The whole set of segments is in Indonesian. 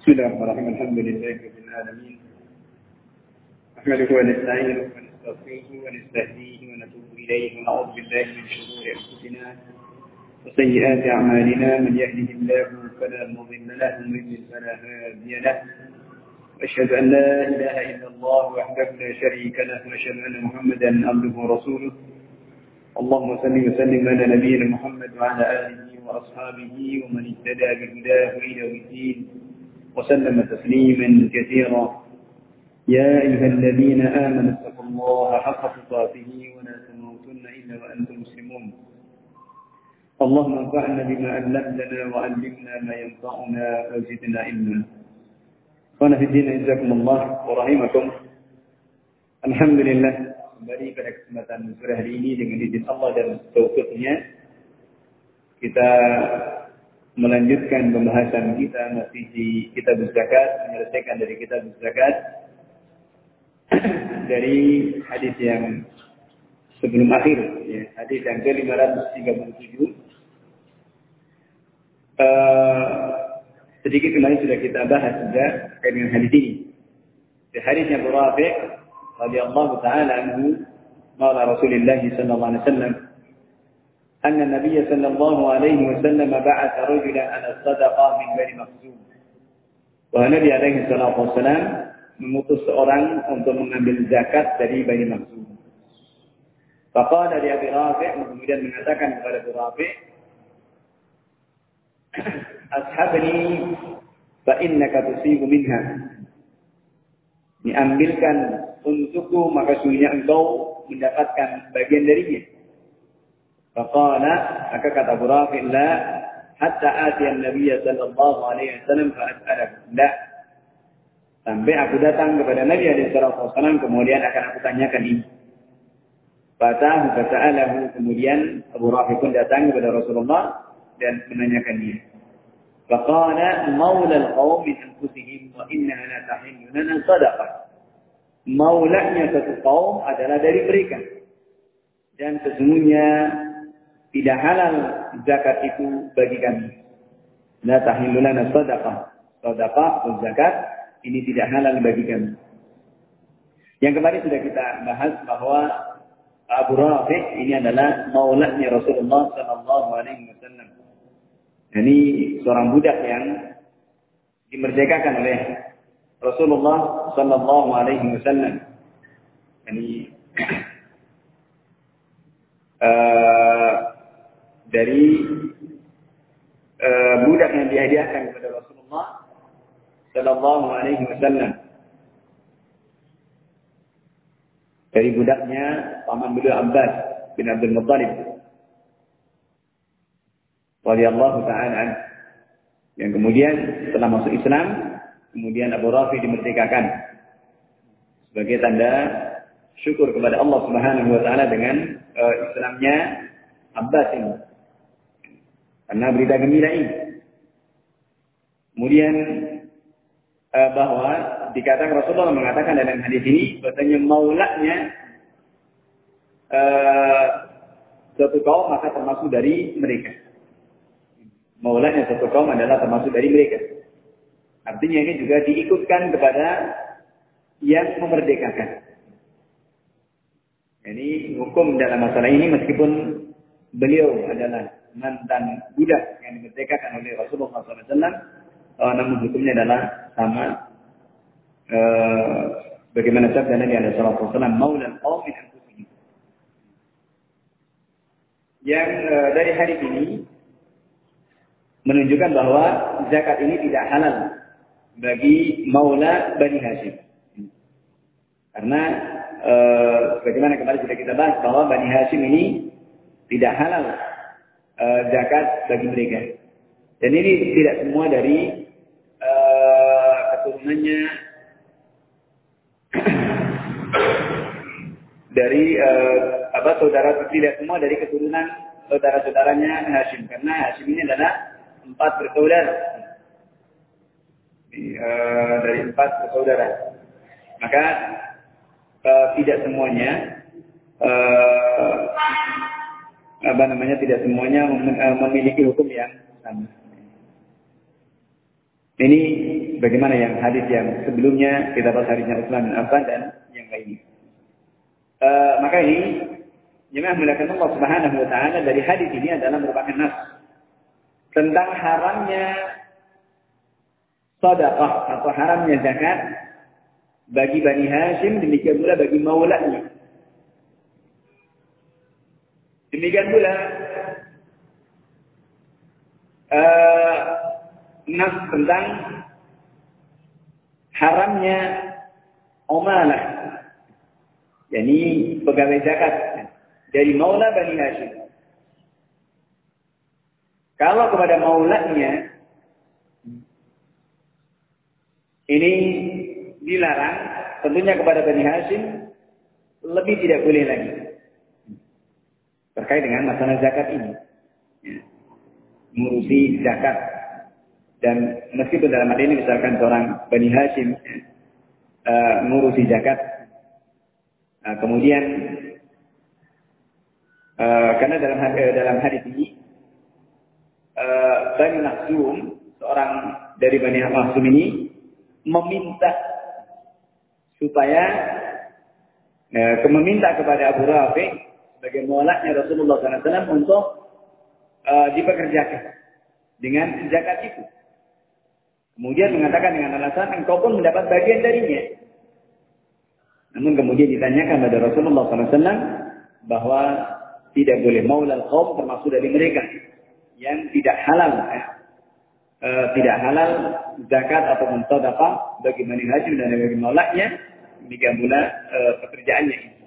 بسم الله الرحمن الرحيم. الحمد لله رب العالمين. نحمده ونستعينه ونستغفره ونستهديه ونتوب إليه ونعوذ بالله من شرور أنفسنا وسيئات أعمالنا. من يهده الله فلا مضل له ومن يضلل فلا هادي له. واشهد أن لا إله إلا الله وحده لا شريك له وأشهد أن محمدا عبده ورسوله. اللهم صل وسلم على نبينا محمد وعلى آله وأصحابه ومن اهتدى بهداه إلى الدين. وسلم تسليما كثيرا. يا أيها الذين آمنوا اتقوا الله حق تقاته ولا تموتن إلا وأنتم مسلمون. اللهم انفعنا بما علمتنا وعلمنا ما ينفعنا وزدنا علما. وأنا في الدين جزاكم الله ورحمكم. الحمد لله kembali pada kesempatan sore hari ini dengan izin Allah dan taufiknya kita melanjutkan pembahasan kita masih di kitab zakat, menyelesaikan dari kitab zakat dari hadis yang sebelum akhir, ya, hadis yang ke 537. Uh, sedikit kemarin sudah kita bahas juga terkait dengan hadis ini. Di hadisnya Abu Rafi' radhiyallahu taala anhu, Rasulullah sallallahu alaihi wasallam أن النبي صلى الله عليه وسلم بعث رجلا على الصدقة من بني مخزوم. Nabi alaihi salatu wassalam mengutus seorang untuk mengambil zakat dari Bani Makhzum. Faqala li Abi Rafi' kemudian mengatakan kepada Abu Rafi' Ashabni fa innaka tusibu minha. Diambilkan untukku maka sungguhnya engkau mendapatkan bagian darinya. Faqala maka kata Abu Rafi' la hatta ati an-nabiy sallallahu alaihi wasallam fa as'alahu. La. Sampai aku datang kepada Nabi alaihi wasallam kemudian akan aku tanyakan ini. Fatahu fasa'alahu kemudian Abu Rafi' pun datang kepada Rasulullah dan menanyakan dia. Faqala maula al-qaum min anfusihim wa innaha la tahillu lana sadaqah. Maulanya satu kaum adalah dari mereka. Dan sesungguhnya tidak halal zakat itu bagi kami. La tahillu lana sadaqah. Sadaqah atau zakat ini tidak halal bagi kami. Yang kemarin sudah kita bahas bahwa Abu Rafi ini adalah maulanya Rasulullah Sallallahu Alaihi Wasallam. Ini seorang budak yang dimerdekakan oleh Rasulullah Sallallahu Alaihi Wasallam. Ini uh, dari uh, budak yang dihadiahkan kepada Rasulullah Sallallahu Alaihi Wasallam. Dari budaknya paman beliau Abbas bin Abdul Muttalib. Radiyallahu ta'ala Yang kemudian setelah masuk Islam, kemudian Abu Rafi dimerdekakan. Sebagai tanda syukur kepada Allah Subhanahu wa taala dengan uh, Islamnya Abbas ini. Karena berita gembira ini. Kemudian uh, bahwa dikatakan Rasulullah mengatakan dalam hadis ini bahwasanya maulanya uh, suatu kaum maka termasuk dari mereka. Maulanya suatu kaum adalah termasuk dari mereka. Artinya ini juga diikutkan kepada yang memerdekakan. Ini hukum dalam masalah ini meskipun beliau adalah mantan budak yang dimerdekakan oleh Rasulullah SAW, namun hukumnya adalah sama uh, bagaimana sabda Nabi Alaihi Wasallam maulan qaumin anfusihim. Yang uh, dari hari ini menunjukkan bahwa zakat ini tidak halal bagi maula Bani Hashim. Karena e, bagaimana kemarin sudah kita bahas bahwa Bani Hashim ini tidak halal zakat bagi mereka. Dan ini tidak semua dari e, keturunannya dari e, apa saudara tidak semua dari keturunan saudara-saudaranya Hashim karena Hashim ini adalah empat bersaudara uh, dari empat bersaudara. Maka uh, tidak semuanya uh, apa namanya tidak semuanya uh, memiliki hukum yang sama. Ini bagaimana yang hadis yang sebelumnya kita bahas hadisnya Utsman bin Affan dan yang lainnya. Uh, maka ini jemaah mulakan Allah Subhanahu wa taala dari hadis ini adalah merupakan nas tentang haramnya sedekah atau haramnya zakat bagi Bani Hashim demikian pula bagi maulanya. Demikian pula uh, nas tentang haramnya omalah, yakni pegawai zakat dari maula Bani Hashim. Kalau kepada maulanya ini dilarang, tentunya kepada Bani Hashim lebih tidak boleh lagi terkait dengan masalah zakat ini. Ya. Mengurusi zakat. Dan meskipun dalam hal ini misalkan seorang Bani Hashim uh, mengurusi zakat, uh, kemudian uh, karena dalam uh, dalam hadis ini uh, Bani seorang dari Bani Maksum ini meminta supaya uh, meminta kepada Abu Rafi sebagai molaknya Rasulullah SAW untuk uh, dipekerjakan dengan zakat itu. Kemudian mengatakan dengan alasan engkau pun mendapat bagian darinya. Namun kemudian ditanyakan pada Rasulullah SAW bahwa tidak boleh maulal kaum termasuk dari mereka yang tidak halal ya. e, tidak halal zakat atau sedekah bagi Bani Hashim dan bagi maulaknya demikian pula e, pekerjaannya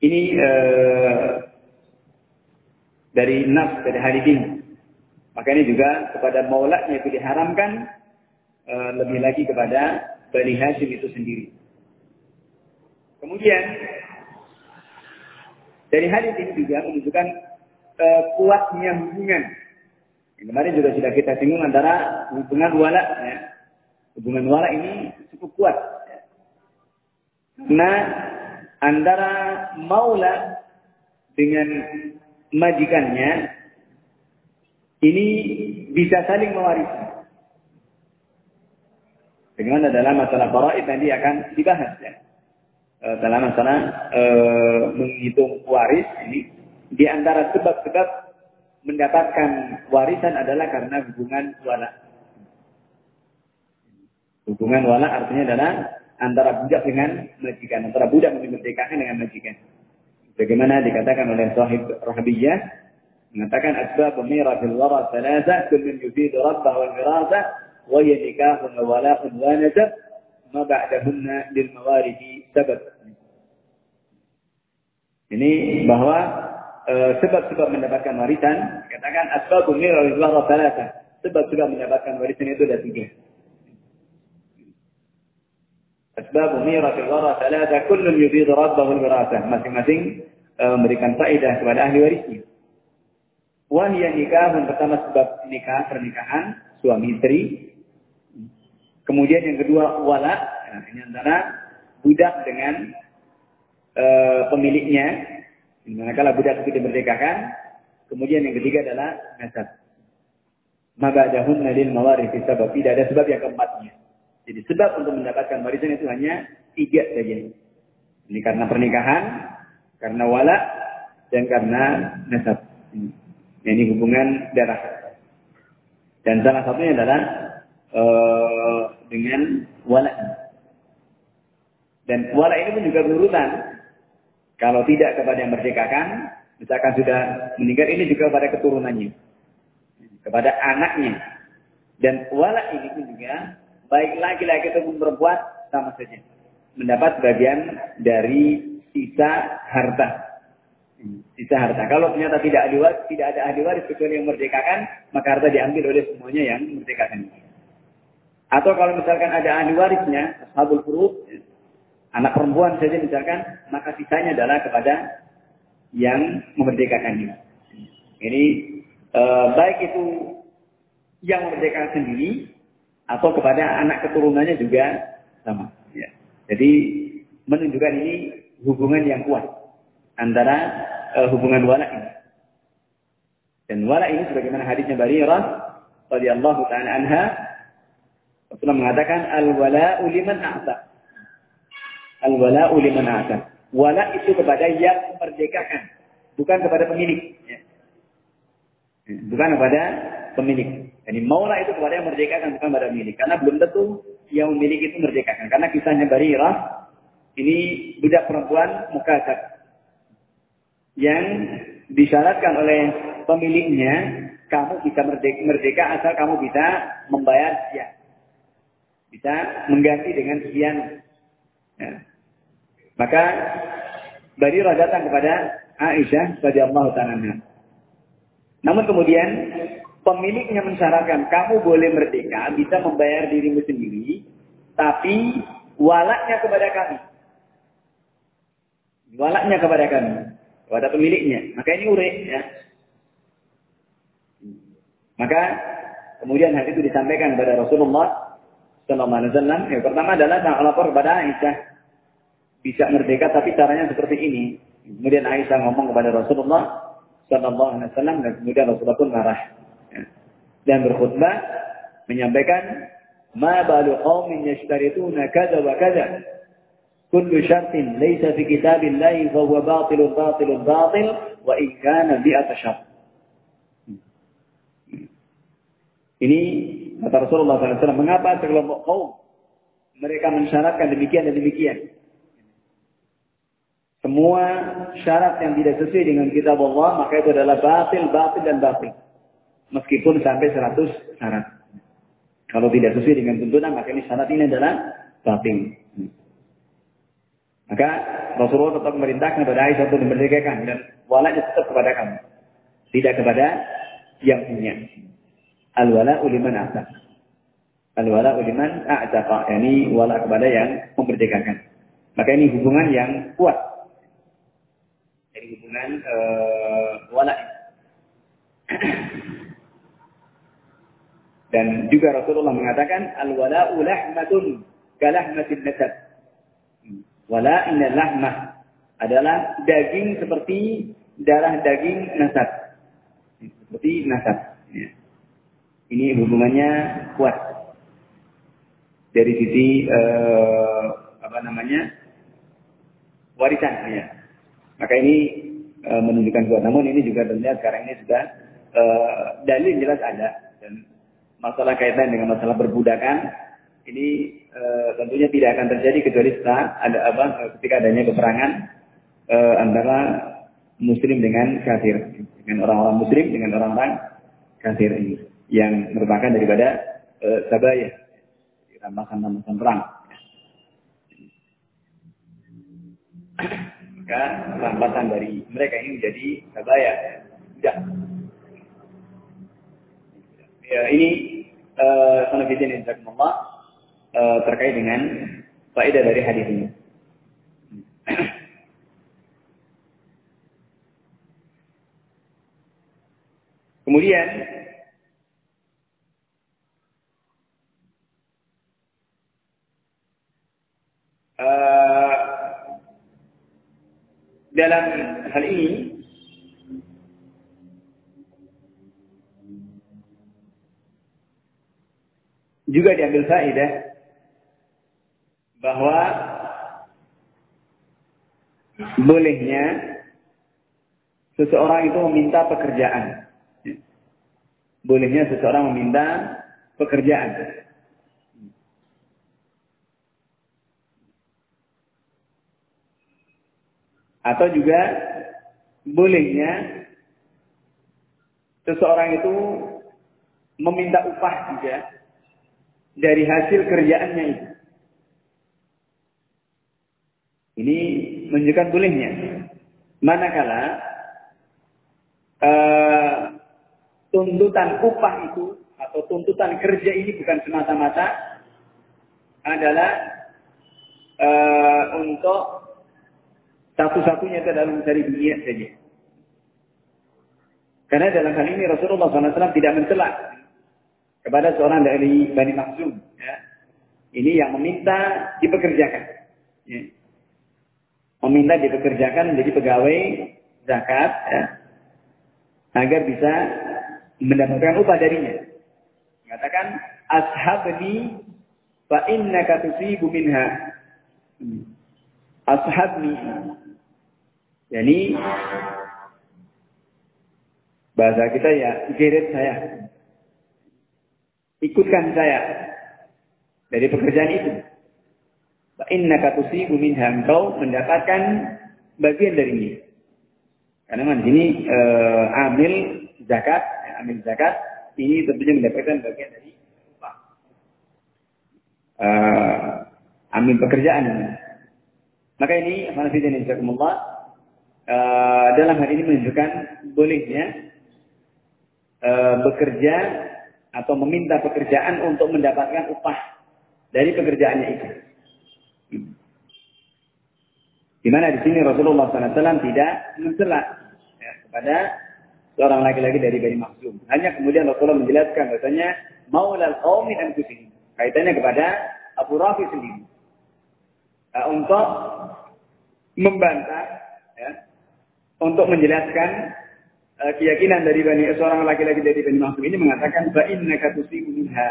ini e, dari nafs dari hadis ini maka ini juga kepada maulanya itu diharamkan e, lebih lagi kepada Bani Hashim itu sendiri. Kemudian dari hadis ini juga menunjukkan e, kuatnya hubungan. Yang kemarin juga sudah kita singgung antara hubungan wala. Ya. Hubungan wala ini cukup kuat. Ya. Nah, antara maula dengan majikannya ini bisa saling mewarisi. Bagaimana dalam masalah faraid nanti akan dibahas ya. E, dalam masalah e, menghitung waris ini di antara sebab-sebab mendapatkan warisan adalah karena hubungan wala. Hubungan wala artinya adalah antara budak dengan majikan, antara budak memerdekakan dengan majikan. Bagaimana dikatakan oleh sahib Rahabiyah, mengatakan asbab mirathil wara thalatha kullun yufid rabbah wal mirasa wa hiya nikahun wa wala'un wa nasab ma ba'dahunna lil mawarithi sabab ini bahwa sebab-sebab mendapatkan warisan katakan asbab mirathil wara thalatha sebab-sebab mendapatkan warisan itu ada tiga asbab mirathil wara thalatha kullun yufid rabbah wal mirasa masing-masing memberikan faedah kepada ahli warisnya Wahya nikah yang pertama sebab nikah, pernikahan, suami istri. Kemudian yang kedua wala, nah, ini antara budak dengan e, pemiliknya. Manakala budak itu dimerdekakan. Kemudian yang ketiga adalah nasab. Mabadahun nadil mawarith sebab tidak ada sebab yang keempatnya. Jadi sebab untuk mendapatkan warisan itu hanya tiga saja. Ini karena pernikahan, karena wala, dan karena nasab. Ini. Hubungan darah. Dan salah satunya adalah uh, dengan wala. Dan wala ini pun juga berurutan. Kalau tidak kepada yang merdekakan, misalkan sudah meninggal, ini juga kepada keturunannya. Kepada anaknya. Dan wala ini pun juga, baik laki-laki ataupun perempuan, sama saja. Mendapat bagian dari sisa harta sisa harta. Kalau ternyata tidak waris, tidak ada ahli waris kecuali yang merdekakan, maka harta diambil oleh semuanya yang merdekakan. Atau kalau misalkan ada ahli warisnya, ashabul furud, anak perempuan saja misalkan, maka sisanya adalah kepada yang memerdekakannya. Ini e, baik itu yang memerdekakan sendiri atau kepada anak keturunannya juga sama. Ya. Jadi menunjukkan ini hubungan yang kuat antara uh, hubungan wala ini. Dan wala ini sebagaimana hadisnya Barirah radhiyallahu taala anha Rasulullah mengatakan al-wala'u liman a'ta. Al-wala'u liman a'ta. Wala itu kepada yang memerdekakan, bukan kepada pemilik. Ya. Bukan kepada pemilik. Jadi maula itu kepada yang merdekakan, bukan kepada pemilik. Karena belum tentu yang memiliki itu merdekakan. Karena kisahnya Barirah, ini budak perempuan mukasab. Yang disyaratkan oleh pemiliknya, kamu bisa merdeka, merdeka asal kamu bisa membayar sekian. Bisa mengganti dengan sekian. Ya. Maka Barirah datang kepada Aisyah radhiyallahu taala Namun kemudian pemiliknya mensyaratkan kamu boleh merdeka, bisa membayar dirimu sendiri, tapi walaknya kepada kami. Walaknya kepada kami, kepada pemiliknya. Maka ini urek ya. Maka kemudian hal itu disampaikan kepada Rasulullah Sallallahu Alaihi Wasallam. Yang pertama adalah sang lapor kepada Aisyah bisa merdeka, tapi caranya seperti ini. Kemudian Aisyah ngomong kepada Rasulullah Sallallahu Alaihi Wasallam dan kemudian Rasulullah pun marah. Dan berkhutbah menyampaikan ma balu qaumin yashtarituna kadza wa kadza kullu syartin laysa fi kitabillahi fa huwa batilun batilun batil wa in kana bi'ata syart Ini kata Rasulullah SAW, mengapa sekelompok kaum mereka mensyaratkan demikian dan demikian. Semua syarat yang tidak sesuai dengan kitab Allah, maka itu adalah batil, batil, dan batil. Meskipun sampai 100 syarat. Kalau tidak sesuai dengan tuntunan, maka ini syarat ini adalah batil. Maka Rasulullah tetap memerintahkan kepada Aisyah untuk dimerdekakan dan walanya tetap kepada kamu. Tidak kepada yang punya. Al-wala uliman a'taq. Al-wala uliman a'taq. Ini wala kepada yang memerdekakan. Maka ini hubungan yang kuat. Jadi hubungan uh, wala. Dan juga Rasulullah mengatakan al-wala'u lahmatun kalahmatin nasab. Wala inna lahmah adalah daging seperti darah daging nasab. Seperti nasab. Ini hubungannya kuat dari sisi eh, apa namanya warisan ya. Maka ini eh, menunjukkan kuat. Namun ini juga terlihat sekarang ini sudah eh, dalil jelas ada dan masalah kaitan dengan masalah perbudakan ini eh, tentunya tidak akan terjadi kecuali setelah ada apa ketika adanya peperangan eh, antara muslim dengan kafir dengan orang-orang muslim dengan orang-orang kafir ini yang merupakan daripada e, sabaya, rampasan-rampasan perang. Maka rampasan dari mereka ini menjadi sabaya. Tidak. Ya, ini sanafidin uh, insyaallah uh, terkait dengan faedah dari hadis ini. Kemudian uh, dalam hal ini juga diambil faedah bahwa bolehnya seseorang itu meminta pekerjaan. Bolehnya seseorang meminta pekerjaan. Atau juga bolehnya seseorang itu meminta upah juga dari hasil kerjaannya itu. Ini menunjukkan bolehnya. Manakala uh, tuntutan upah itu atau tuntutan kerja ini bukan semata-mata adalah uh, untuk satu-satunya itu dalam mencari dunia saja. Karena dalam hal ini Rasulullah SAW tidak mencela kepada seorang dari Bani Maksum. Ya. Ini yang meminta dipekerjakan. Ya. Meminta dipekerjakan menjadi pegawai zakat ya. agar bisa mendapatkan upah darinya. Mengatakan ashabni fa innaka tusibu minha. Ashabni. Yani bahasa kita ya geret saya. Ikutkan saya dari pekerjaan itu. Fa innaka tusibu minha engkau mendapatkan bagian dari ini. Karena di sini uh, amil zakat, amil zakat ini tentunya mendapatkan bagian dari upah. Uh, amil pekerjaan. Maka ini Hanafiyyah Insyaallah uh, dalam hal ini menunjukkan bolehnya uh, bekerja atau meminta pekerjaan untuk mendapatkan upah dari pekerjaannya itu. Di mana di sini Rasulullah SAW tidak mencela ya, kepada seorang laki-laki dari Bani Maksum. Hanya kemudian Rasulullah menjelaskan bahasanya maulal qaumin anfusihim. Kaitannya kepada Abu Rafi sendiri. Nah, untuk membantah ya, untuk menjelaskan keyakinan dari Bani seorang laki-laki dari Bani ini mengatakan fa innaka minha.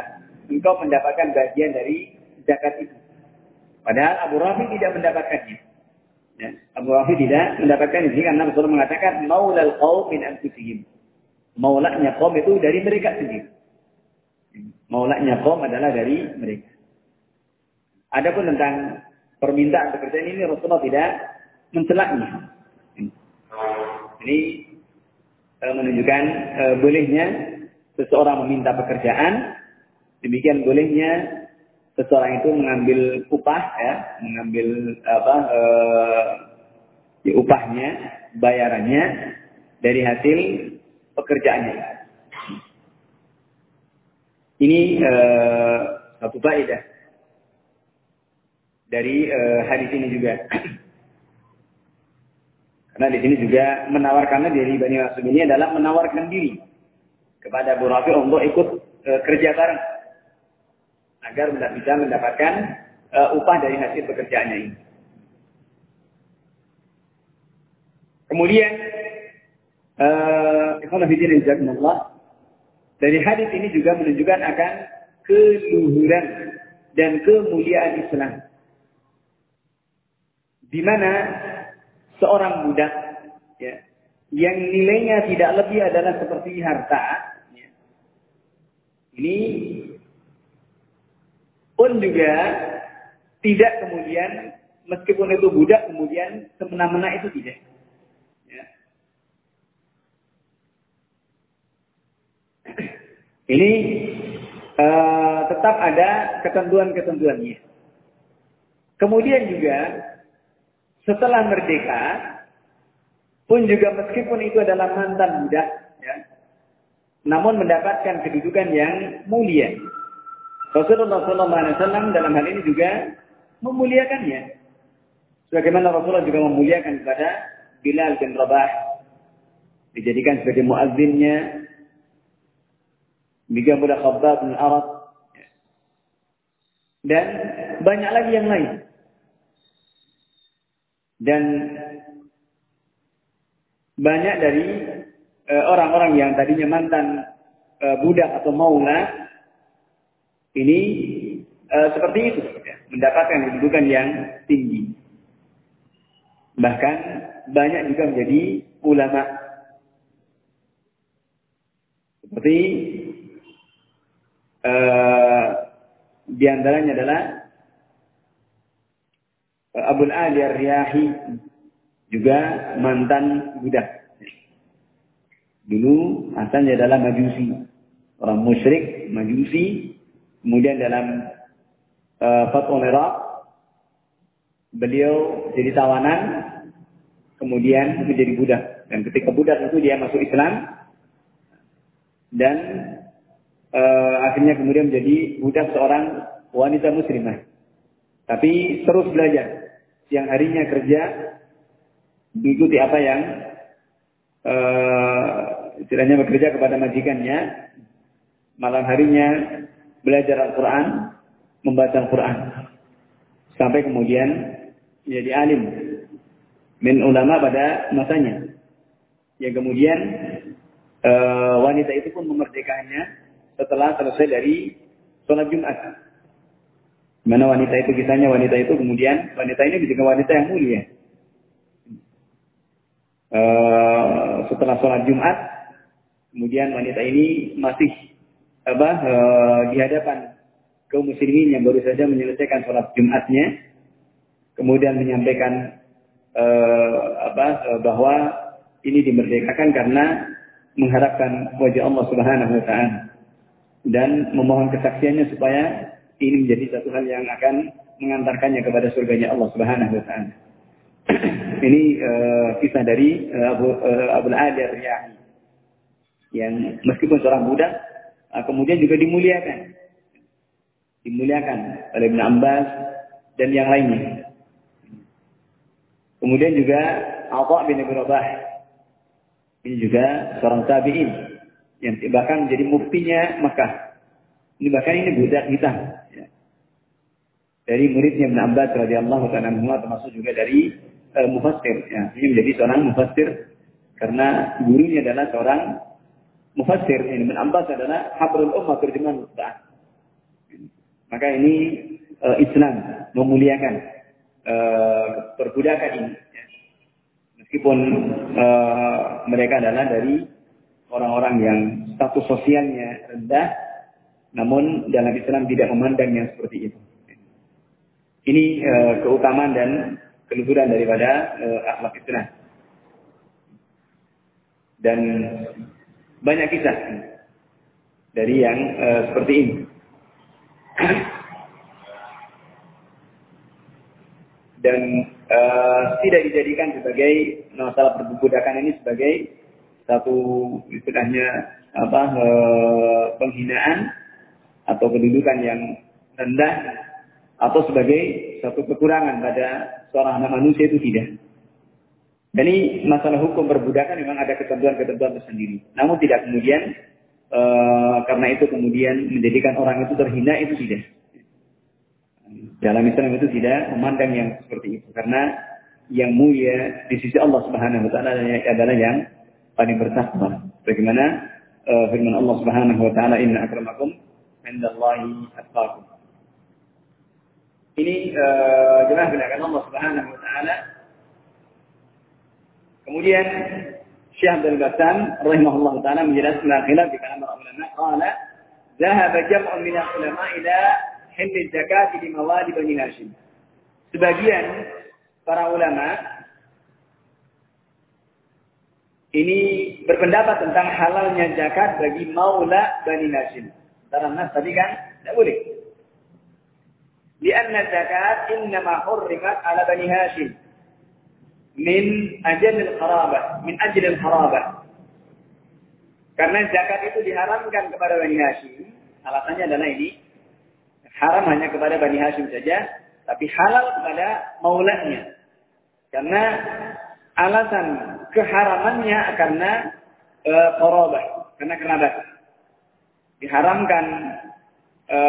Engkau mendapatkan bagian dari zakat itu. Padahal Abu Rafi tidak mendapatkannya. Ya. Abu Rafi tidak mendapatkan ini karena Rasulullah mengatakan maulal qaum min anfusihim. Maulanya kaum itu dari mereka sendiri. Maulanya kaum adalah dari mereka. Adapun tentang permintaan pekerjaan ini Rasulullah tidak mencelaknya. Ini uh, menunjukkan uh, bolehnya seseorang meminta pekerjaan, demikian bolehnya seseorang itu mengambil upah ya, mengambil apa ya, upahnya, bayarannya dari hasil pekerjaannya. Ini eh, satu faedah dari eh, hadis ini juga. Karena di sini juga menawarkannya dari Bani Masum ini adalah menawarkan diri kepada Abu Rafi untuk ikut e, kerja bareng agar bisa mendapatkan uh, upah dari hasil pekerjaannya ini. Kemudian, uh, dari hadis ini juga menunjukkan akan keluhuran dan kemuliaan Islam. Di mana seorang budak ya, yang nilainya tidak lebih adalah seperti harta, ya, ini pun juga tidak kemudian meskipun itu budak kemudian semena-mena itu tidak. Ya. Ini uh, tetap ada ketentuan-ketentuannya. Kemudian juga setelah merdeka pun juga meskipun itu adalah mantan budak, ya, namun mendapatkan kedudukan yang mulia. Rasulullah SAW dalam hal ini juga memuliakannya. Sebagaimana Rasulullah juga memuliakan kepada Bilal bin Rabah. Dijadikan sebagai muazzinnya. Juga Khabbab bin Arad. Dan banyak lagi yang lain. Dan banyak dari eh, orang-orang yang tadinya mantan uh, budak atau maula ini uh, seperti itu, ya, mendapatkan kedudukan yang tinggi. Bahkan banyak juga menjadi ulama. Seperti uh, di antaranya adalah Abul Ali Ar-Riyahi juga mantan budak. Dulu asalnya adalah majusi, orang musyrik, majusi, Kemudian dalam uh, Fathul Iraq, beliau jadi tawanan, kemudian menjadi budak. Dan ketika budak itu dia masuk Islam, dan uh, akhirnya kemudian menjadi budak seorang wanita muslimah. Tapi terus belajar. Siang harinya kerja, mengikuti apa yang uh, istilahnya bekerja kepada majikannya. Malam harinya belajar Al-Quran, membaca Al-Quran. Sampai kemudian menjadi alim. Min ulama pada masanya. Yang kemudian e, wanita itu pun memerdekakannya setelah selesai dari sholat Jumat. Mana wanita itu kisahnya wanita itu kemudian wanita ini juga wanita yang mulia. Uh, setelah sholat Jumat, kemudian wanita ini masih apa uh, di hadapan kaum muslimin yang baru saja menyelesaikan sholat Jumatnya, kemudian menyampaikan uh, apa uh, bahwa ini dimerdekakan karena mengharapkan wajah Allah Subhanahu wa taala dan memohon kesaksiannya supaya ini menjadi satu hal yang akan mengantarkannya kepada surganya Allah Subhanahu wa taala. ini uh, kisah dari uh, Abu uh, Abdul Adar Yahi yang meskipun seorang budak uh, kemudian juga dimuliakan. Dimuliakan oleh Ibn Abbas dan yang lainnya. Kemudian juga Atha bin Abi Rabah. Ini juga seorang tabi'in yang bahkan menjadi muftinya Makkah. Ini bahkan ini budak hitam. Ya. Dari muridnya Ibn Abbas radhiyallahu taala termasuk juga dari uh, mufassir. Ya. Ini menjadi seorang mufassir karena gurunya adalah seorang mufassir. Ini Ibn Abbas adalah habrul ummah terjemahan Quran. Maka ini uh, Islam memuliakan uh, perbudakan ini. Ya. Meskipun uh, mereka adalah dari orang-orang yang status sosialnya rendah, namun dalam Islam tidak memandang yang seperti itu. Ini uh, keutamaan dan keluhuran daripada uh, akhlak Islam. Dan banyak kisah dari yang uh, seperti ini. Dan uh, tidak dijadikan sebagai masalah perbudakan ini sebagai satu istilahnya apa e, penghinaan atau kedudukan yang rendah atau sebagai satu kekurangan pada seorang anak manusia itu tidak. Jadi masalah hukum perbudakan memang ada ketentuan-ketentuan tersendiri. Namun tidak kemudian e, karena itu kemudian menjadikan orang itu terhina itu tidak. Dalam Islam itu tidak memandang yang seperti itu karena yang mulia di sisi Allah Subhanahu wa taala adalah yang paling bertakwa. Bagaimana uh, firman Allah Subhanahu wa taala inna akramakum indallahi atqakum. Ini uh, jemaah belakan Allah Subhanahu wa taala. Kemudian Syekh Abdul Bassam rahimahullah taala menjelaskan khilaf di kalangan para ulama qala ذهب جمع من العلماء إلى حل الزكاة لموالي بني هاشم. Sebagian para ulama ini berpendapat tentang halalnya zakat bagi maula Bani Hashim. Dalam nas tadi kan tidak boleh. Lianna zakat innama hurrimat ala Bani Hashim min ajal al-qarabah, min ajal al-qarabah. Karena zakat itu diharamkan kepada Bani Hashim. Alasannya adalah ini. Haram hanya kepada Bani Hashim saja, tapi halal kepada maulanya. Karena alasan keharamannya karena e, korobah, karena kerabat. Diharamkan e,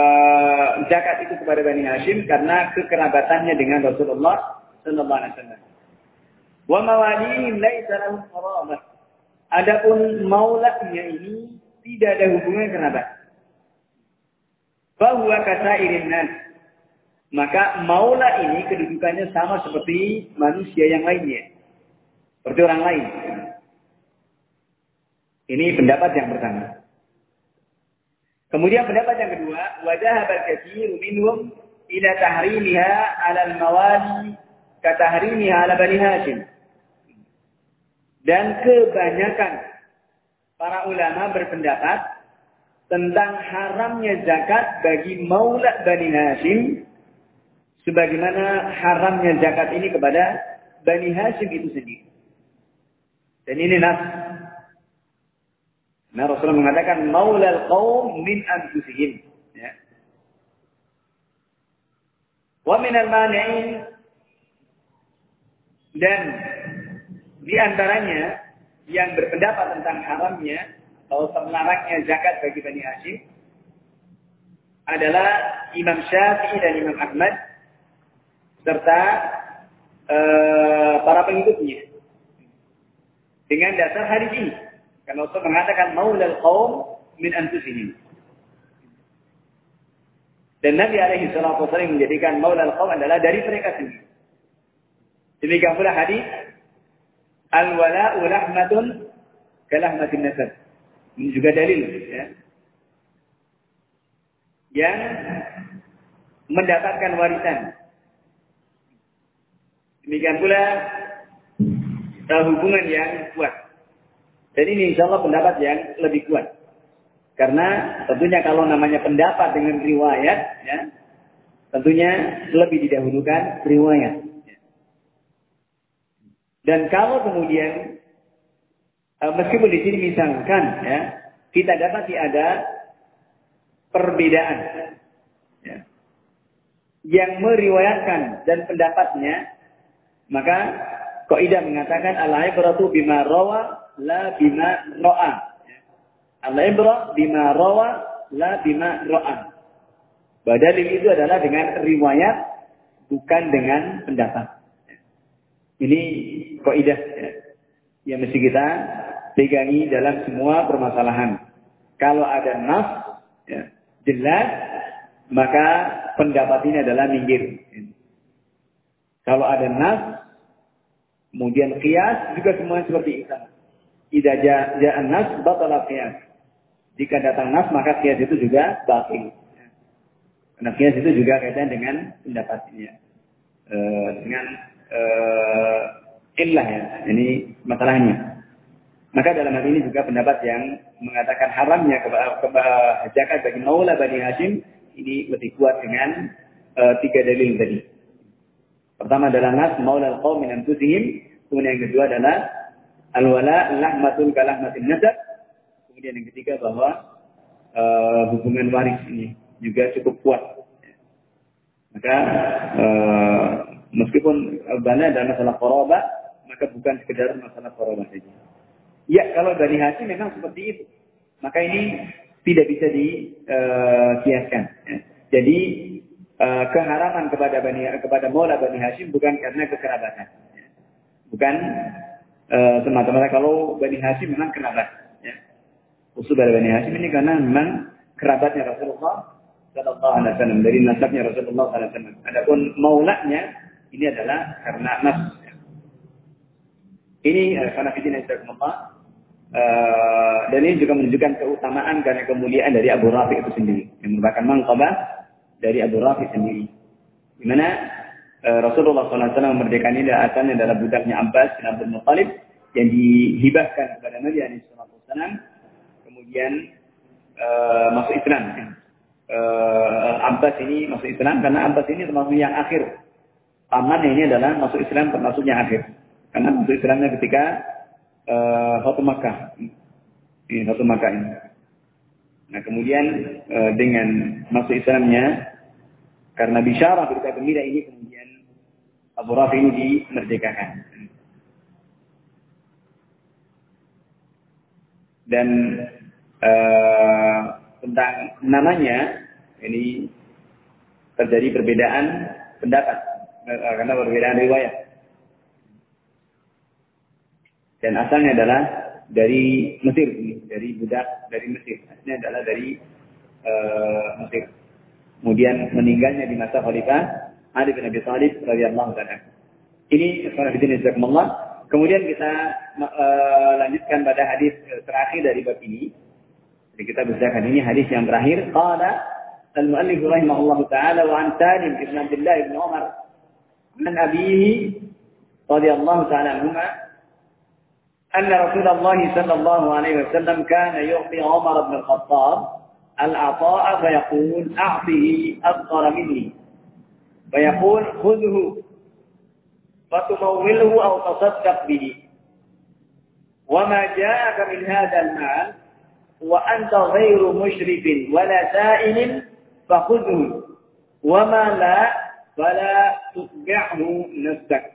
zakat itu kepada Bani Hashim karena kekerabatannya dengan Rasulullah Sallallahu Alaihi Wasallam. Wa mawalihim laisa lahum qarabah. Adapun maulanya ini tidak ada hubungan kerabat. Bahwa kata nas. Maka maula ini kedudukannya sama seperti manusia yang lainnya. Seperti orang lain. Ini pendapat yang pertama. Kemudian pendapat yang kedua, wajah minhum ila tahrimiha 'ala al-mawali ka tahrimiha 'ala Bani Hashim. Dan kebanyakan para ulama berpendapat tentang haramnya zakat bagi maula Bani Hashim sebagaimana haramnya zakat ini kepada Bani Hashim itu sendiri. Dan ini nas. Nah Rasulullah mengatakan maulal qaum min anfusihim. Ya. Wa min al-mani'in dan di antaranya yang berpendapat tentang haramnya atau terlarangnya zakat bagi Bani Hashim adalah Imam Syafi'i dan Imam Ahmad serta uh, para pengikutnya dengan dasar hadis ini. Karena Rasul mengatakan maulal qaum min anfusihim. Dan Nabi alaihi salatu wasallam menjadikan maula al-qaum adalah dari mereka sendiri. Demikian pula hadis al-wala'u rahmatun kalahmatin nasab. Ini juga dalil ya. Yang mendapatkan warisan. Demikian pula uh, hubungan yang kuat. Dan ini insya Allah pendapat yang lebih kuat. Karena tentunya kalau namanya pendapat dengan riwayat, ya, tentunya lebih didahulukan riwayat. Dan kalau kemudian uh, meskipun di sini misalkan ya kita dapat ada perbedaan ya, yang meriwayatkan dan pendapatnya maka kaidah mengatakan al-ibratu bima rawa la bima ra'a Al-ibra bima rawa la bima ra'a. Badalil itu adalah dengan riwayat bukan dengan pendapat. Ini kaidah ya, yang mesti kita pegangi dalam semua permasalahan. Kalau ada nas ya, jelas maka pendapat ini adalah minggir. Kalau ada nas kemudian kias juga semua seperti itu. Idza ja'a nas batala qiyas. Jika datang nas maka kias itu juga batil. Karena kias itu juga kaitan dengan pendapatnya. E, dengan e, illah ya. Ini masalahnya. Maka dalam hal ini juga pendapat yang mengatakan haramnya zakat bagi maula Bani Hashim ini lebih kuat dengan e, tiga dalil tadi. Pertama adalah nas maula al-qaum min anfusihim, kemudian yang kedua adalah al-wala lahmatun kalahmatin nasab, Kemudian yang ketiga bahwa uh, hubungan waris ini juga cukup kuat. Maka uh, meskipun bana adalah masalah koroba, maka bukan sekedar masalah koroba saja. Ya, kalau Bani Hashim memang seperti itu. Maka ini tidak bisa dikiaskan. Eh, ya. Jadi uh, keharaman kepada Bani kepada Mola Bani Hashim bukan karena kekerabatan. Bukan uh, semata-mata kalau Bani Hashim memang kerabat usul dari Bani Hashim ini karena memang kerabatnya Rasulullah Sallallahu Alaihi Wasallam dari nasabnya Rasulullah Sallallahu Alaihi Wasallam. Adapun maulanya ini adalah karena nas. Ini uh, karena fitin Allah uh, dan ini juga menunjukkan keutamaan karena kemuliaan dari Abu Rafi itu sendiri yang merupakan mangkabah dari Abu Rafi sendiri. Di mana Rasulullah SAW memerdekakan ini asalnya adalah budaknya Abbas bin Abdul Muttalib yang dihibahkan kepada Nabi SAW kemudian uh, masuk Islam. Uh, Abbas ini masuk Islam karena Abbas ini termasuk yang akhir. Aman ini adalah masuk Islam termasuk yang akhir. Karena masuk Islamnya ketika uh, Fatu Makkah. Ini Fatu Makkah ini. Nah kemudian uh, dengan masuk Islamnya karena bisyarah berita gembira ini Abu Rafi ini dimerdekakan. Dan uh, tentang namanya ini terjadi perbedaan pendapat uh, karena perbedaan riwayat. Dan asalnya adalah dari Mesir dari budak dari Mesir. Asalnya adalah dari uh, Mesir. Kemudian meninggalnya di masa Khalifah Ali bin Abi Thalib radhiyallahu taala. Ini seorang bidin Kemudian kita uh, lanjutkan pada hadis terakhir dari bab ini Jadi kita bacakan ini hadis yang terakhir. Qala al-muallif rahimahullah taala wa an Salim ibn Abdullah ibn Umar an abihi radhiyallahu taala anhuma أن رسول الله صلى الله عليه وسلم كان يعطي عمر بن الخطاب العطاء فيقول أعطه أصغر مني Bayakun khudhu fatumawwilhu aw tasaddaq bihi. Wa ma ja'aka min hadzal ma'al wa anta ghairu musyrifin wa la sa'ilin fakhudhu wa ma la fala tutbi'hu nafsak.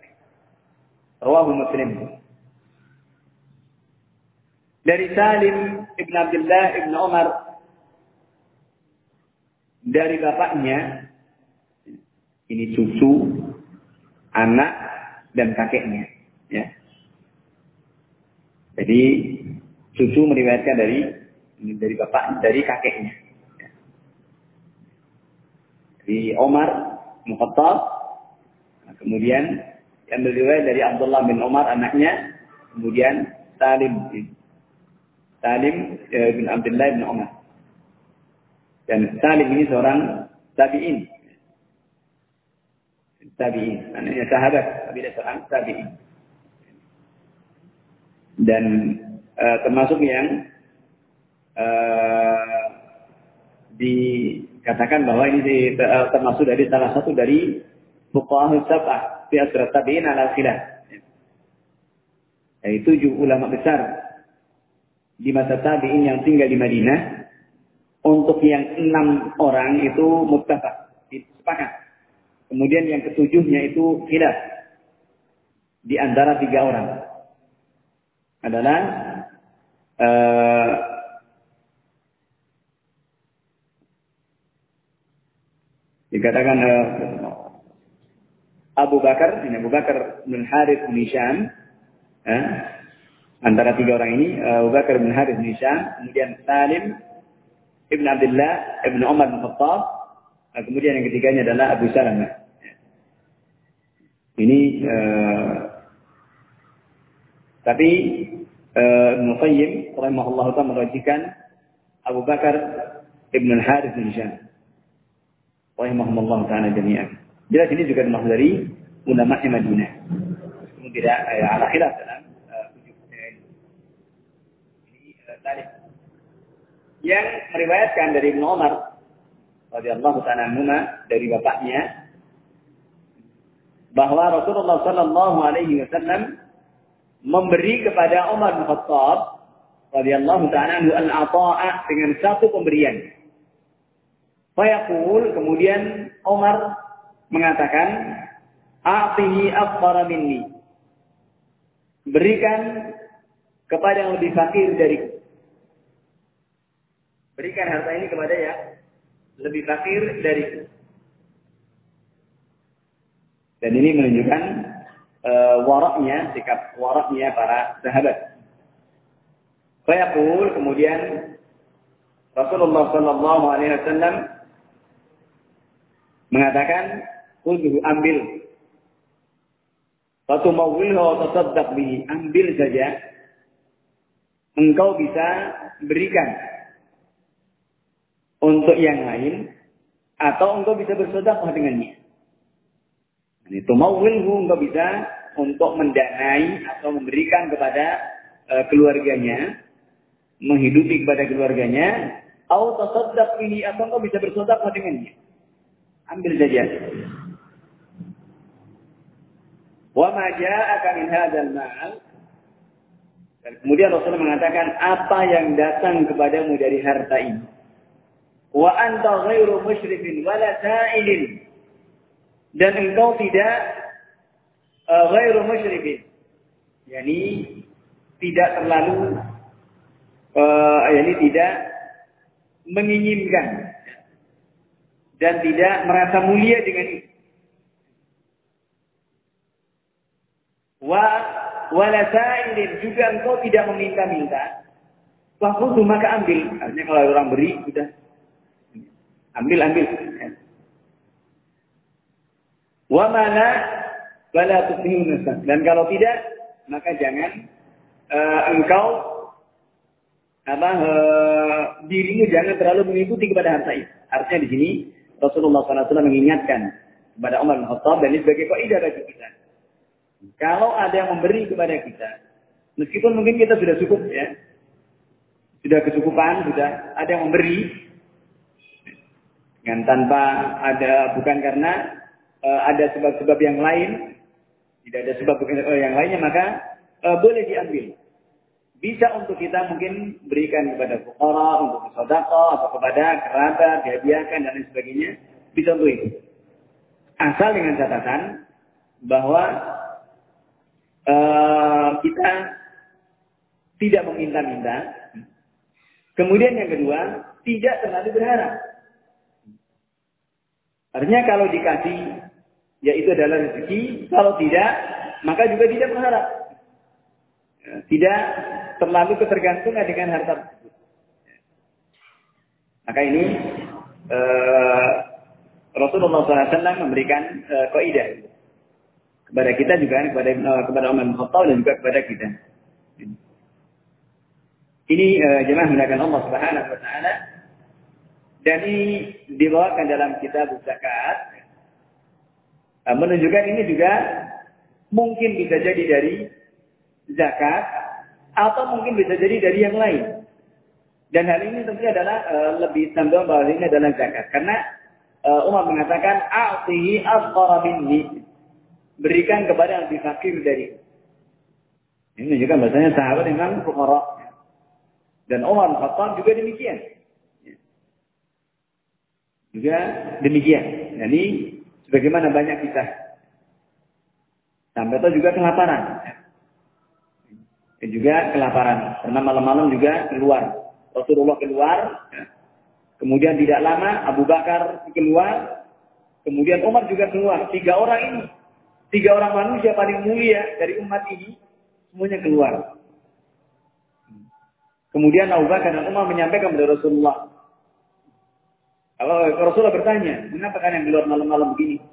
Rawahu Muslim. Dari Salim Ibn Abdullah Ibn Umar dari bapaknya ini cucu anak dan kakeknya ya jadi cucu meriwayatkan dari dari bapak, dari kakeknya. di Omar bin Khattab. Nah, kemudian yang beriwayat dari Abdullah bin Omar anaknya, kemudian Salim Salim eh, bin Abdullah bin Umar. Dan Salim ini seorang tabi'in. Tabi'in. Anaknya sahabat, dia seorang tabi'in. Dan uh, termasuk yang uh, dikatakan bahwa ini uh, termasuk dari salah satu dari fuqaha sab'ah fi asrat tabi'in ala khilaf. Yaitu tujuh ulama besar di masa tabi'in yang tinggal di Madinah, untuk yang enam orang itu muttafaq, sepakat. Kemudian yang ketujuhnya itu khilaf. Di antara tiga orang. Adalah uh, dikatakan uh, Abu Bakar, ini Abu Bakar bin Harith bin Hisham, uh, Antara tiga orang ini, Abu Bakar bin Harith bin Hisham, kemudian Salim Ibn Abdullah Ibn Umar bin Khattab, kemudian yang ketiganya adalah Abu Salamah. Ini uh, tapi uh, Ibn Qayyim rahimahullah taala merajikan Abu Bakar Ibn Harith bin Hisham rahimahullah taala jami'an. Jelas ini juga termasuk dari ulama Madinah. Kemudian tidak eh, ala khilaf dalam yang meriwayatkan dari Ibnu Umar radhiyallahu taala dari bapaknya bahwa Rasulullah sallallahu alaihi wasallam memberi kepada Umar bin Khattab radhiyallahu taala al-ata'a dengan satu pemberian. Fayaqul kemudian Umar mengatakan a'tihi afqara minni. Berikan kepada yang lebih fakir dariku. Berikan harta ini kepada yang lebih fakir dariku. Dan ini menunjukkan uh, waraknya, sikap waraknya para sahabat. Fayaqul kemudian Rasulullah Sallallahu Alaihi Wasallam mengatakan, "Khudhu ambil." Satu atau tasaddaq bihi. Ambil saja. Engkau bisa berikan untuk yang lain atau engkau bisa bersedekah dengannya. Itu mawilhu engkau bisa untuk mendanai atau memberikan kepada uh, keluarganya, menghidupi kepada keluarganya, atau tasaddaq ini atau engkau bisa bersedekah dengannya. Ambil saja. Wa ma ja'aka min hadzal mal dan kemudian Rasulullah mengatakan apa yang datang kepadamu dari harta ini wa anta ghairu musyrifin wala sa'ilin. Dan engkau tidak uh, ghairu musyrifin yakni tidak terlalu uh, yakni tidak menginginkan. Dan tidak merasa mulia dengan itu. Wa wala sa'ilin. Juga engkau tidak meminta-minta. Fakudu maka ambil. Artinya kalau orang beri, sudah Ambil, ambil. Wa mana wala Dan kalau tidak, maka jangan uh, engkau apa uh, dirimu jangan terlalu mengikuti kepada harta itu. Artinya di sini Rasulullah SAW mengingatkan kepada Umar bin Khattab dan ini sebagai kaidah bagi kita. Kalau ada yang memberi kepada kita, meskipun mungkin kita sudah cukup ya, sudah kecukupan, sudah ada yang memberi, dengan tanpa ada bukan karena uh, ada sebab-sebab yang lain, tidak ada sebab uh, yang lainnya maka uh, boleh diambil. Bisa untuk kita mungkin berikan kepada fukara, untuk sedekah atau kepada kerabat, dihadiahkan dan lain sebagainya, bisa untuk itu. Asal dengan catatan bahwa uh, kita tidak meminta-minta. Kemudian yang kedua, tidak terlalu berharap. Artinya kalau dikasih, ya itu adalah rezeki. Kalau tidak, maka juga tidak berharap. Ya, tidak terlalu ketergantungan dengan harta tersebut. Maka ini uh, Rasulullah SAW memberikan uh, kaidah kepada kita juga kepada uh, kepada Umar Khattab dan juga kepada kita. Ini uh, jemaah menggunakan Allah Subhanahu wa taala ini dibawakan dalam kitab zakat. Uh, menunjukkan ini juga mungkin bisa jadi dari zakat atau mungkin bisa jadi dari yang lain. Dan hal ini tentunya adalah uh, lebih tambah bahwa ini adalah zakat. Karena uh, Umar mengatakan a'tihi asqara minni. Berikan kepada yang lebih fakir dari ini menunjukkan bahasanya sahabat memang fuqara dan Umar Khattab juga demikian juga demikian. Jadi sebagaimana banyak kita. Sampai itu juga kelaparan. Dan juga kelaparan. Karena malam-malam juga keluar. Rasulullah keluar. Kemudian tidak lama Abu Bakar keluar. Kemudian Umar juga keluar. Tiga orang ini. Tiga orang manusia paling mulia dari umat ini. Semuanya keluar. Kemudian Abu Bakar dan Umar menyampaikan kepada Rasulullah. Kalau Rasulullah bertanya, mengapa kalian keluar malam-malam begini?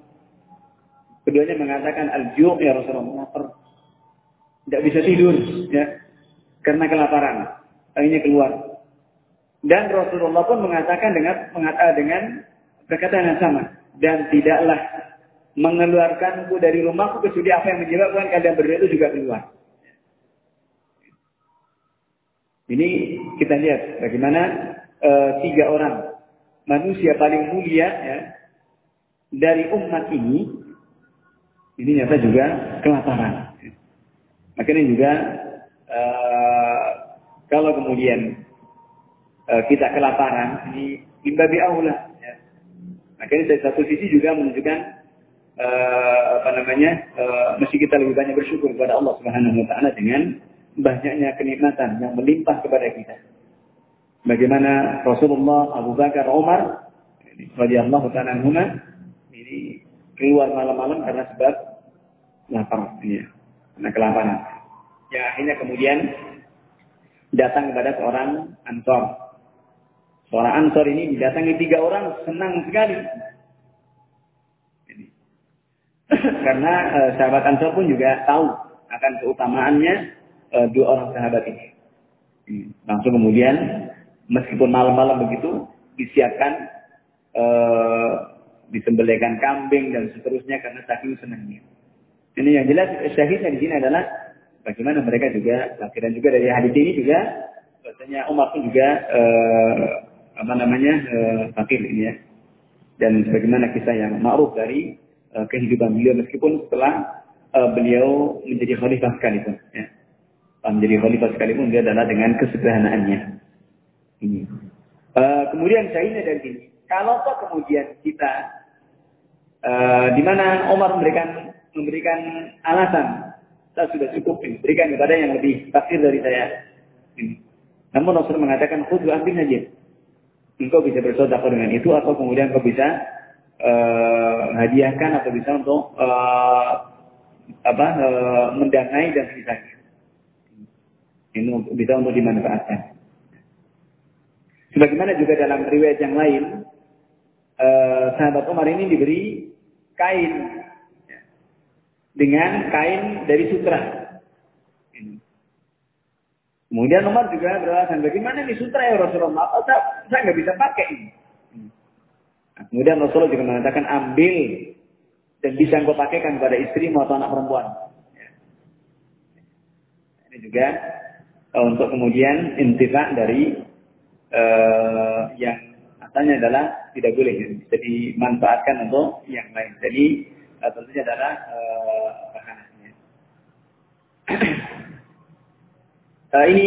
Keduanya mengatakan al-ju' ya Rasulullah, lapar. Tidak bisa tidur, ya. Karena kelaparan. Akhirnya keluar. Dan Rasulullah pun mengatakan dengan mengatakan dengan perkataan yang sama. Dan tidaklah mengeluarkanku dari rumahku kecuali apa yang menyebabkan kalian berdua itu juga keluar. Ini kita lihat bagaimana e, tiga orang manusia paling mulia ya, dari umat ini, ini nyata juga kelaparan. Makanya juga e, kalau kemudian e, kita kelaparan, ini imbabi Allah. Ya. Makanya dari satu sisi juga menunjukkan uh, apa namanya uh, mesti kita lebih banyak bersyukur kepada Allah Subhanahu wa taala dengan banyaknya kenikmatan yang melimpah kepada kita. Bagaimana Rasulullah, Abu Bakar, Umar radhiyallahu taala anhuma ini keluar malam-malam karena sebab lapar ya, karena kelaparan. Ya akhirnya kemudian datang kepada seorang ansor. Seorang ansor ini didatangi tiga orang senang sekali karena uh, sahabat Ansor pun juga tahu akan keutamaannya uh, dua orang sahabat ini. Hmm. Langsung kemudian meskipun malam-malam begitu disiapkan uh, disembelihkan kambing dan seterusnya karena saking senangnya. Ini yang jelas syahidnya di sini adalah bagaimana mereka juga dan juga dari hadis ini juga bahasanya Umar pun juga uh, apa namanya uh, fakir ini ya. Dan bagaimana kisah yang ma'ruf dari uh, kehidupan beliau meskipun setelah uh, beliau menjadi khalifah sekalipun. Ya. Menjadi khalifah sekalipun dia adalah dengan kesederhanaannya. Ini. Uh, kemudian saya dari sini, kalau toh kemudian kita uh, di mana Omar memberikan memberikan alasan saya sudah cukup ini, berikan kepada yang lebih takdir dari saya. Ini. Namun Rasul mengatakan khudhu ambil saja. Engkau bisa bersodakoh dengan itu atau kemudian engkau bisa uh, hadiahkan atau bisa untuk uh, apa uh, mendanai dan sebagainya. Ini bisa untuk dimanfaatkan. Sebagaimana juga dalam riwayat yang lain, uh, sahabat Umar ini diberi kain ya, dengan kain dari sutra. Kemudian Umar juga beralasan, bagaimana ini sutra ya Rasulullah? Oh, saya nggak bisa pakai ini. Kemudian Rasulullah juga mengatakan ambil dan bisa engkau pakaikan kepada istri atau anak perempuan. Ya. Ini juga uh, untuk kemudian intifak dari uh, yang asalnya adalah tidak boleh ya. bisa dimanfaatkan untuk yang lain. Jadi uh, tentunya adalah uh, uh, ini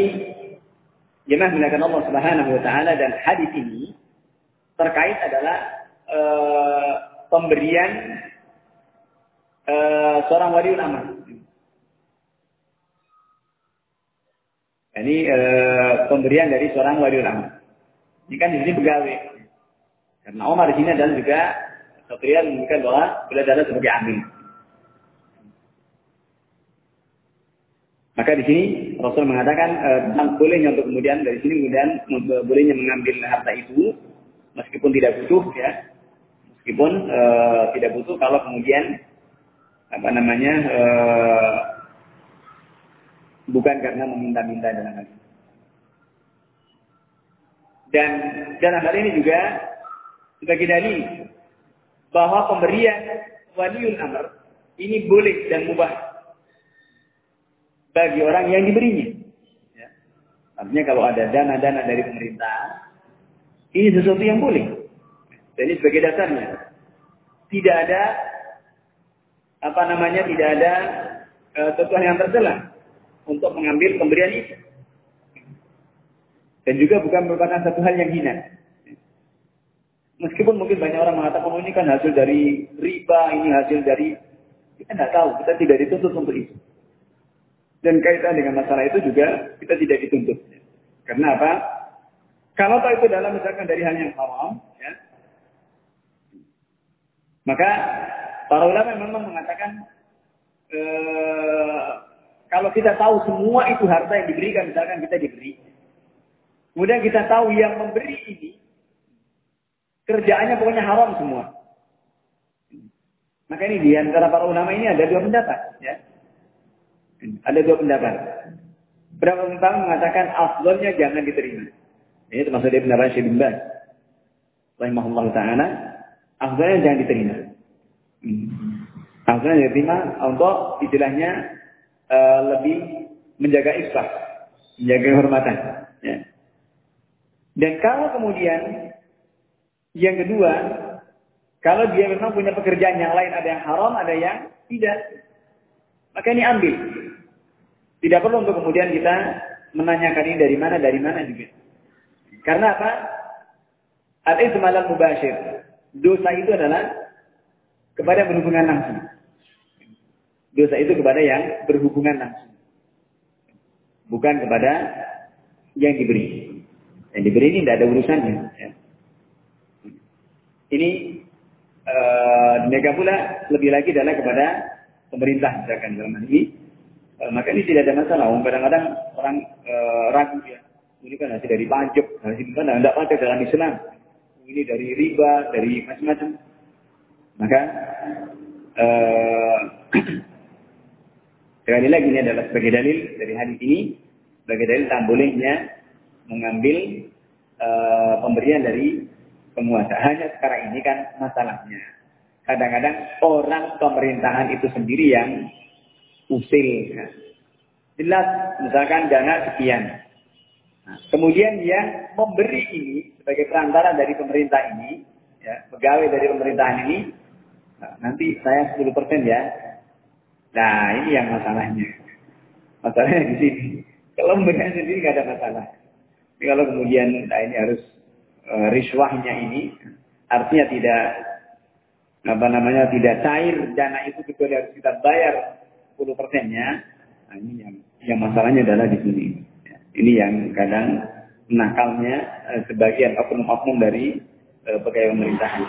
jemaah menggunakan Allah Subhanahu wa taala dan hadis ini terkait adalah e, pemberian e, seorang wali ulama. Ini pemberian dari seorang wali ulama. Ini kan di sini pegawai. Karena Omar di sini adalah juga Satria menunjukkan bahwa beliau adalah sebagai amin. Maka di sini Rasul mengatakan e, bolehnya untuk kemudian dari sini kemudian bolehnya mengambil harta itu meskipun tidak butuh ya Meskipun e, tidak butuh kalau kemudian apa namanya e, bukan karena meminta-minta dalam hal. Dan dalam hal ini juga sebagai dalil bahwa pemberian waliul amr ini boleh dan mubah bagi orang yang diberinya. Ya. Artinya kalau ada dana-dana dari pemerintah, ini sesuatu yang boleh. Dan ini sebagai dasarnya. Tidak ada apa namanya tidak ada sesuatu yang tercela untuk mengambil pemberian itu. Dan juga bukan merupakan satu hal yang hina. Meskipun mungkin banyak orang mengatakan oh, ini kan hasil dari riba, ini hasil dari kita tidak tahu, kita tidak dituntut untuk itu. Dan kaitan dengan masalah itu juga kita tidak dituntut. Karena apa? Kalau tahu itu dalam misalkan dari hal yang haram, ya, maka para ulama memang mengatakan ee, kalau kita tahu semua itu harta yang diberikan, misalkan kita diberi, kemudian kita tahu yang memberi ini kerjaannya pokoknya haram semua. Maka ini di antara para ulama ini ada dua pendapat, ya. Ada dua pendapat. Berapa pertama mengatakan afdolnya jangan diterima. Ini termasuk dari pendapat Syekh bin Baz. Rahimahullah ta'ala afdalnya jangan diterima. Hmm. Afdalnya diterima untuk istilahnya uh, lebih menjaga ikhlas, menjaga kehormatan. Ya. Dan kalau kemudian yang kedua, kalau dia memang punya pekerjaan yang lain, ada yang haram, ada yang tidak, maka ini ambil. Tidak perlu untuk kemudian kita menanyakan ini dari mana, dari mana juga. Karena apa? Al-Ithm mubashir. Dosa itu adalah kepada berhubungan langsung. Dosa itu kepada yang berhubungan langsung. Bukan kepada yang diberi. Yang diberi ini tidak ada urusannya. Ya. Ini uh, pula lebih lagi adalah kepada pemerintah misalkan dalam hal ini. Uh, maka ini tidak ada masalah. Kadang-kadang orang uh, ragu ya. Ini kan hasil dari pajak, hasil mana? Tidak pajak dalam Islam ini dari riba, dari macam-macam. Maka uh, sekali lagi ini adalah sebagai dalil dari hadis ini, sebagai dalil tak bolehnya mengambil uh, pemberian dari penguasa. Hanya sekarang ini kan masalahnya. Kadang-kadang orang pemerintahan itu sendiri yang usil. Ya. Jelas, misalkan dana sekian. Nah, kemudian dia memberi ini sebagai perantara dari pemerintah ini, ya, pegawai dari pemerintahan ini, nah, nanti saya 10% ya. Nah, ini yang masalahnya. Masalahnya di sini. Kalau memberikan sendiri nggak ada masalah. Tapi kalau kemudian nah ini harus e, riswahnya ini, artinya tidak apa namanya tidak cair dana itu kecuali harus kita bayar 10 persennya. Nah, ini yang yang masalahnya adalah di sini. Ini yang kadang nakalnya eh, sebagian oknum-oknum dari eh, pegawai pemerintahan.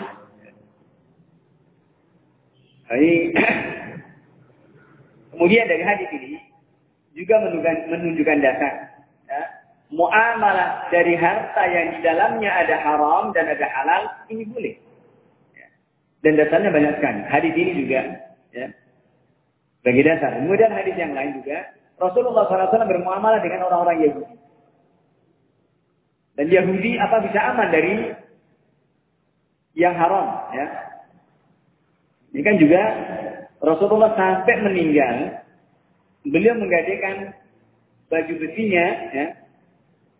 Ini kemudian dari hadis ini juga menunjukkan, menunjukkan dasar muamalah dari harta yang di dalamnya ada haram dan ada halal ini boleh. Ya. Dan dasarnya banyak sekali. Hadis ini juga ya, bagi dasar. Kemudian hadis yang lain juga Rasulullah SAW bermuamalah dengan orang-orang Yahudi. Dan Yahudi apa bisa aman dari yang haram, ya? Ini kan juga Rasulullah sampai meninggal, beliau menggadaikan baju besinya ya,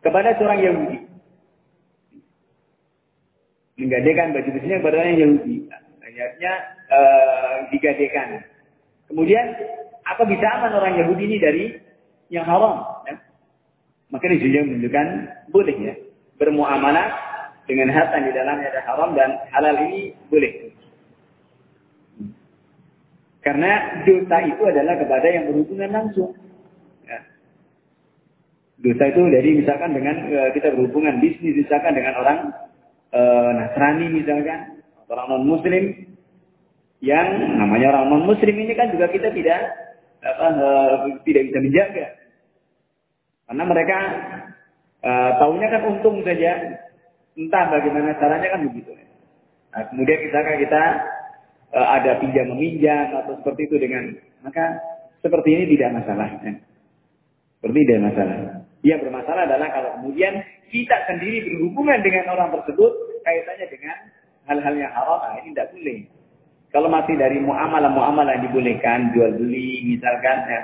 kepada seorang Yahudi. Menggadaikan baju besinya kepada orang Yahudi. Akhirnya uh, digadaikan. Kemudian apa bisa aman orang Yahudi ini dari yang haram? Ya? Maka ini menunjukkan boleh ya bermuamalah dengan harta di dalamnya ada haram dan halal ini boleh. Karena dosa itu adalah kepada yang berhubungan langsung. Dosa itu dari misalkan dengan e, kita berhubungan bisnis misalkan dengan orang e, Nasrani misalkan, orang non Muslim yang namanya orang non Muslim ini kan juga kita tidak apa, uh, tidak bisa menjaga. Karena mereka uh, tahunya kan untung saja. Entah bagaimana caranya kan begitu. Nah, kemudian kita kita uh, ada pinjam meminjam atau seperti itu dengan maka seperti ini tidak masalah. Ya. Seperti tidak masalah. Yang bermasalah adalah kalau kemudian kita sendiri berhubungan dengan orang tersebut kaitannya dengan hal-hal yang haram, nah ini tidak boleh. Kalau masih dari muamalah-muamalah yang dibolehkan, jual beli misalkan, ya,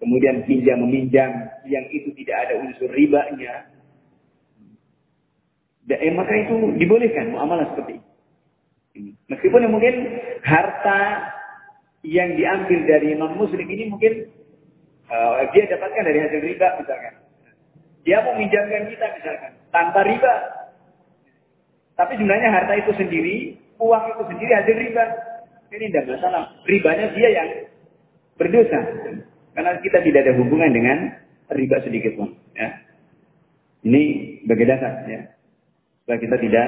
kemudian pinjam meminjam yang itu tidak ada unsur ribanya, eh, maka itu dibolehkan muamalah seperti itu. Meskipun mungkin harta yang diambil dari non muslim ini mungkin uh, dia dapatkan dari hasil riba misalkan. Dia mau minjamkan kita misalkan tanpa riba. Tapi sebenarnya harta itu sendiri, uang itu sendiri hasil riba. Ini tidak masalah. Ribanya dia yang berdosa. Karena kita tidak ada hubungan dengan riba sedikit pun. Ya. Ini bagi dasar. Ya. Supaya kita tidak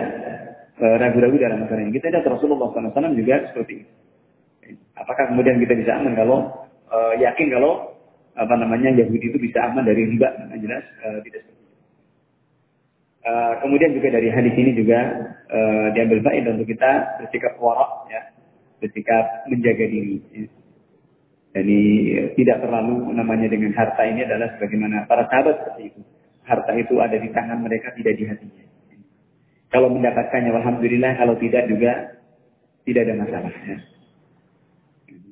eh, ragu-ragu dalam masalah ini. Kita lihat Rasulullah SAW juga seperti itu. Apakah kemudian kita bisa aman kalau uh, yakin kalau apa namanya Yahudi itu bisa aman dari riba? Nah, jelas uh, tidak seperti itu. Uh, kemudian juga dari hadis ini juga uh, diambil faedah untuk kita bersikap warak ya, bersikap menjaga diri. Ya. Jadi tidak terlalu namanya dengan harta ini adalah sebagaimana para sahabat seperti itu. Harta itu ada di tangan mereka, tidak di hatinya. Kalau mendapatkannya, alhamdulillah. Kalau tidak juga tidak ada masalah. Ya.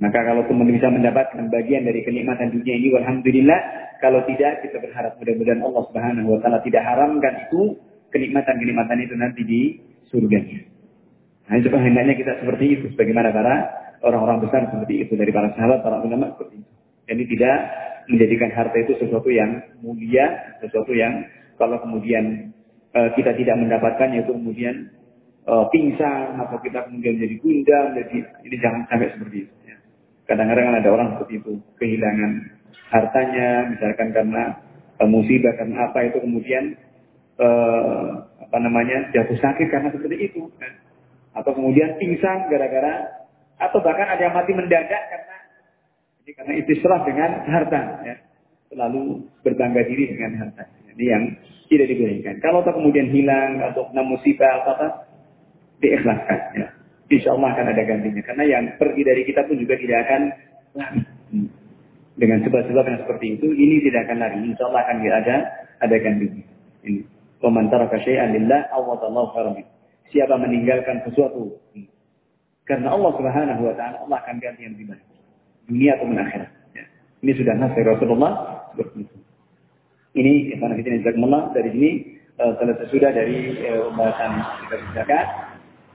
Maka kalau kemudian bisa mendapatkan bagian dari kenikmatan dunia ini, alhamdulillah. Kalau tidak, kita berharap mudah-mudahan Allah Subhanahu Wa Taala tidak haramkan itu kenikmatan-kenikmatan itu nanti di surganya. Nah, itu hendaknya kita seperti itu, sebagaimana para orang-orang besar seperti itu dari para sahabat, para ulama seperti itu. Jadi tidak menjadikan harta itu sesuatu yang mulia, sesuatu yang kalau kemudian uh, kita tidak mendapatkannya itu kemudian uh, pingsan atau kita kemudian jadi gundam, jadi ini jangan sampai seperti itu. Kadang-kadang kan ada orang seperti itu kehilangan hartanya, misalkan karena uh, musibah karena apa itu kemudian uh, apa namanya jatuh sakit karena seperti itu, kan? atau kemudian pingsan gara-gara atau bahkan ada yang mati mendadak karena jadi karena istisraf dengan harta, ya. selalu berbangga diri dengan harta. Ini yang tidak dibolehkan. Kalau kemudian hilang atau kena musibah atau apa, diikhlaskan. Ya. Insya Allah akan ada gantinya. Karena yang pergi dari kita pun juga tidak akan lari. Hmm. Dengan sebab-sebab yang seperti itu, ini tidak akan lari. Insya Allah akan ada ada gantinya. Ini. Waman taraka syai'an lillah awadallahu khairan Siapa meninggalkan sesuatu hmm. karena Allah Subhanahu wa taala, Allah akan ganti yang. Dunia atau akhirat. Ya. Ini sudah nasihat Rasulullah seperti itu. Ini Ikhwan Fitin Jazakumullah dari sini uh, selesai sudah dari uh, pembahasan kita zakat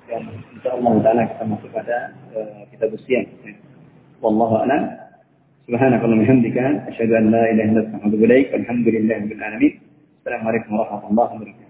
dan insya Allah taala kita masuk pada uh, kitab usian. Wallahu a'lam. Subhanakallahumma hamdika asyhadu an la ilaha illa anta astaghfiruka wa atubu ilaik. Alhamdulillahirabbil alamin. Assalamualaikum warahmatullahi wabarakatuh.